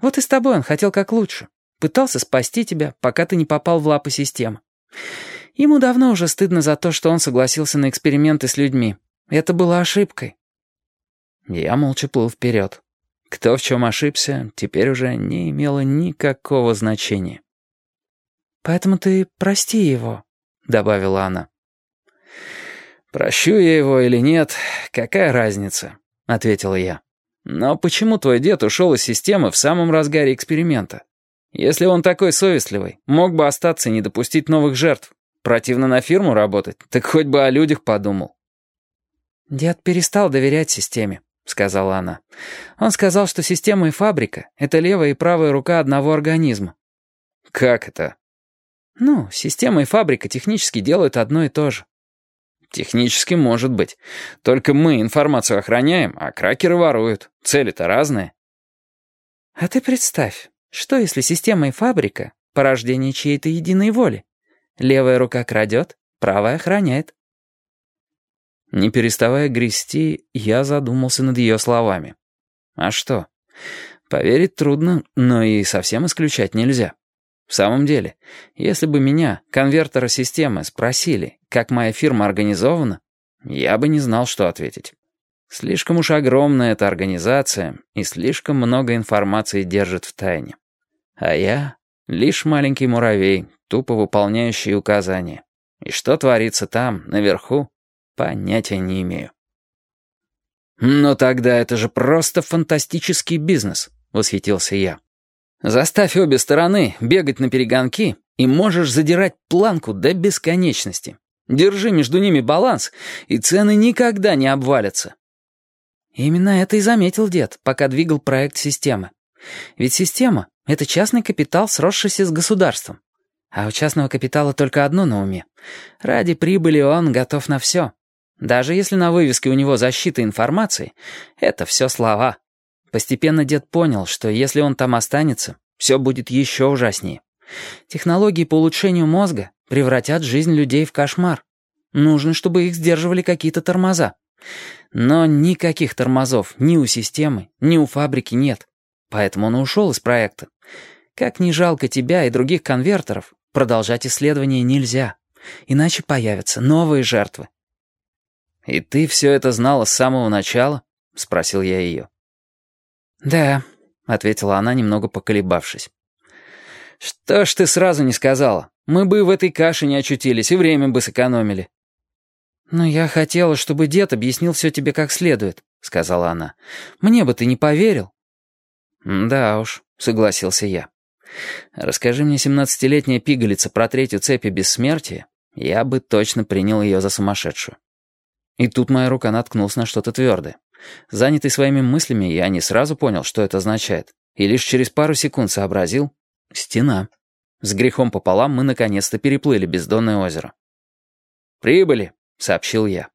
Вот и с тобой он хотел как лучше. Пытался спасти тебя, пока ты не попал в лапы системы. Ему давно уже стыдно за то, что он согласился на эксперименты с людьми. Это было ошибкой. Я молча плыл вперед. Кто в чем ошибся, теперь уже не имело никакого значения. «Поэтому ты прости его», — добавила она. «Прощу я его или нет, какая разница?» — ответил я. «Но почему твой дед ушел из системы в самом разгаре эксперимента? Если он такой совестливый, мог бы остаться и не допустить новых жертв. Противно на фирму работать, так хоть бы о людях подумал». «Дед перестал доверять системе», — сказала она. «Он сказал, что система и фабрика — это левая и правая рука одного организма». «Как это?» «Ну, система и фабрика технически делают одно и то же». Технически может быть. Только мы информацию охраняем, а кракеры воруют. Цели-то разные. А ты представь, что если система и фабрика — порождение чьей-то единой воли? Левая рука крадет, правая охраняет. Не переставая грести, я задумался над ее словами. А что? Поверить трудно, но и совсем исключать нельзя. В самом деле, если бы меня, конвертера системы, спросили, как моя фирма организована, я бы не знал, что ответить. Слишком уж огромная эта организация и слишком много информации держит в тайне. А я — лишь маленький муравей, тупо выполняющий указания. И что творится там, наверху, понятия не имею. «Но тогда это же просто фантастический бизнес», — восхитился я. Заставь обе стороны бегать на перегонки, и можешь задирать планку до бесконечности. Держи между ними баланс, и цены никогда не обвалятся. Именно это и заметил дед, пока двигал проект системы. Ведь система — это частный капитал, сросшийся с государством. А у частного капитала только одно на уме. Ради прибыли он готов на все. Даже если на вывеске у него защита информации, это все слова. Постепенно дед понял, что если он там останется, все будет еще ужаснее. Технологии по улучшению мозга превратят жизнь людей в кошмар. Нужно, чтобы их сдерживали какие-то тормоза. Но никаких тормозов ни у системы, ни у фабрики нет. Поэтому он ушел из проекта. Как ни жалко тебя и других конвертеров, продолжать исследования нельзя. Иначе появятся новые жертвы. «И ты все это знала с самого начала?» — спросил я ее. «Да», — ответила она, немного поколебавшись. «Что ж ты сразу не сказала? Мы бы в этой каше не очутились и время бы сэкономили». «Но я хотела, чтобы дед объяснил все тебе как следует», — сказала она. «Мне бы ты не поверил». «Да уж», — согласился я. «Расскажи мне, семнадцатилетняя пигалица, про третью цепи бессмертия, я бы точно принял ее за сумасшедшую». И тут моя рука наткнулась на что-то твердое. Занятый своими мыслями, я не сразу понял, что это означает. И лишь через пару секунд сообразил — стена. С грехом пополам мы наконец-то переплыли бездонное озеро. «Прибыли», — сообщил я.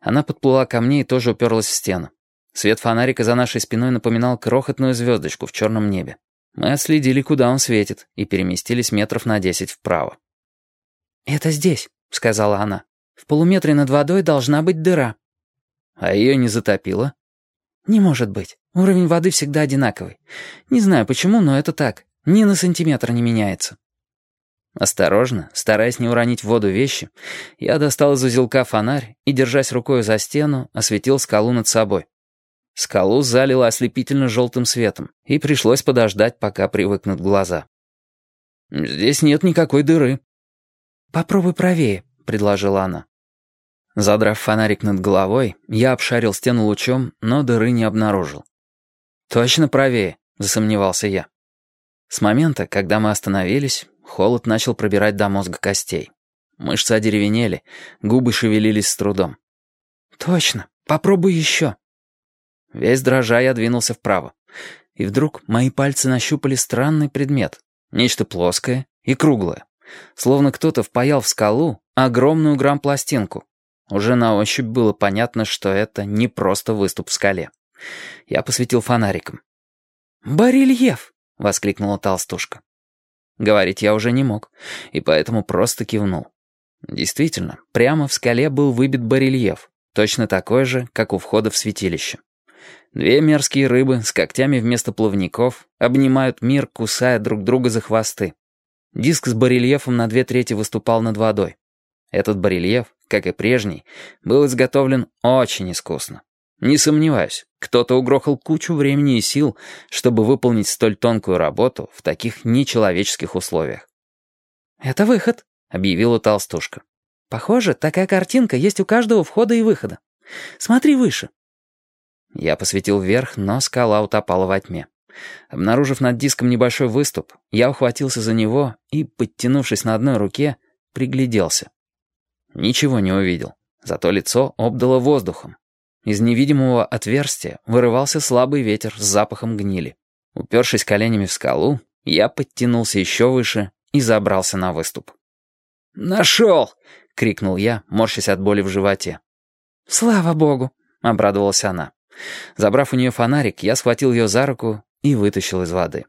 Она подплыла ко мне и тоже уперлась в стену. Свет фонарика за нашей спиной напоминал крохотную звездочку в черном небе. Мы отследили, куда он светит, и переместились метров на десять вправо. «Это здесь», — сказала она. «В полуметре над водой должна быть дыра». А ее не затопило? Не может быть. Уровень воды всегда одинаковый. Не знаю почему, но это так. Ни на сантиметр не меняется. Осторожно, стараясь не уронить в воду вещи, я достал из узелка фонарь и, держась рукой за стену, осветил скалу над собой. Скалу залило ослепительно желтым светом, и пришлось подождать, пока привыкнут глаза. «Здесь нет никакой дыры». «Попробуй правее», — предложила она. Задрав фонарик над головой, я обшарил стену лучом, но дыры не обнаружил. «Точно правее», — засомневался я. С момента, когда мы остановились, холод начал пробирать до мозга костей. Мышцы одеревенели, губы шевелились с трудом. «Точно, попробуй еще». Весь дрожа я двинулся вправо. И вдруг мои пальцы нащупали странный предмет. Нечто плоское и круглое. Словно кто-то впаял в скалу огромную грамм-пластинку. Уже на ощупь было понятно, что это не просто выступ в скале. Я посветил фонариком. «Барельеф!» — воскликнула толстушка. Говорить я уже не мог, и поэтому просто кивнул. Действительно, прямо в скале был выбит барельеф, точно такой же, как у входа в святилище. Две мерзкие рыбы с когтями вместо плавников обнимают мир, кусая друг друга за хвосты. Диск с барельефом на две трети выступал над водой. Этот барельеф, как и прежний, был изготовлен очень искусно. Не сомневаюсь, кто-то угрохал кучу времени и сил, чтобы выполнить столь тонкую работу в таких нечеловеческих условиях. «Это выход», — объявила толстушка. «Похоже, такая картинка есть у каждого входа и выхода. Смотри выше». Я посветил вверх, но скала утопала во тьме. Обнаружив над диском небольшой выступ, я ухватился за него и, подтянувшись на одной руке, пригляделся. Ничего не увидел, зато лицо обдало воздухом. Из невидимого отверстия вырывался слабый ветер с запахом гнили. Упершись коленями в скалу, я подтянулся еще выше и забрался на выступ. «Нашел!» — крикнул я, морщась от боли в животе. «Слава богу!» — обрадовалась она. Забрав у нее фонарик, я схватил ее за руку и вытащил из воды.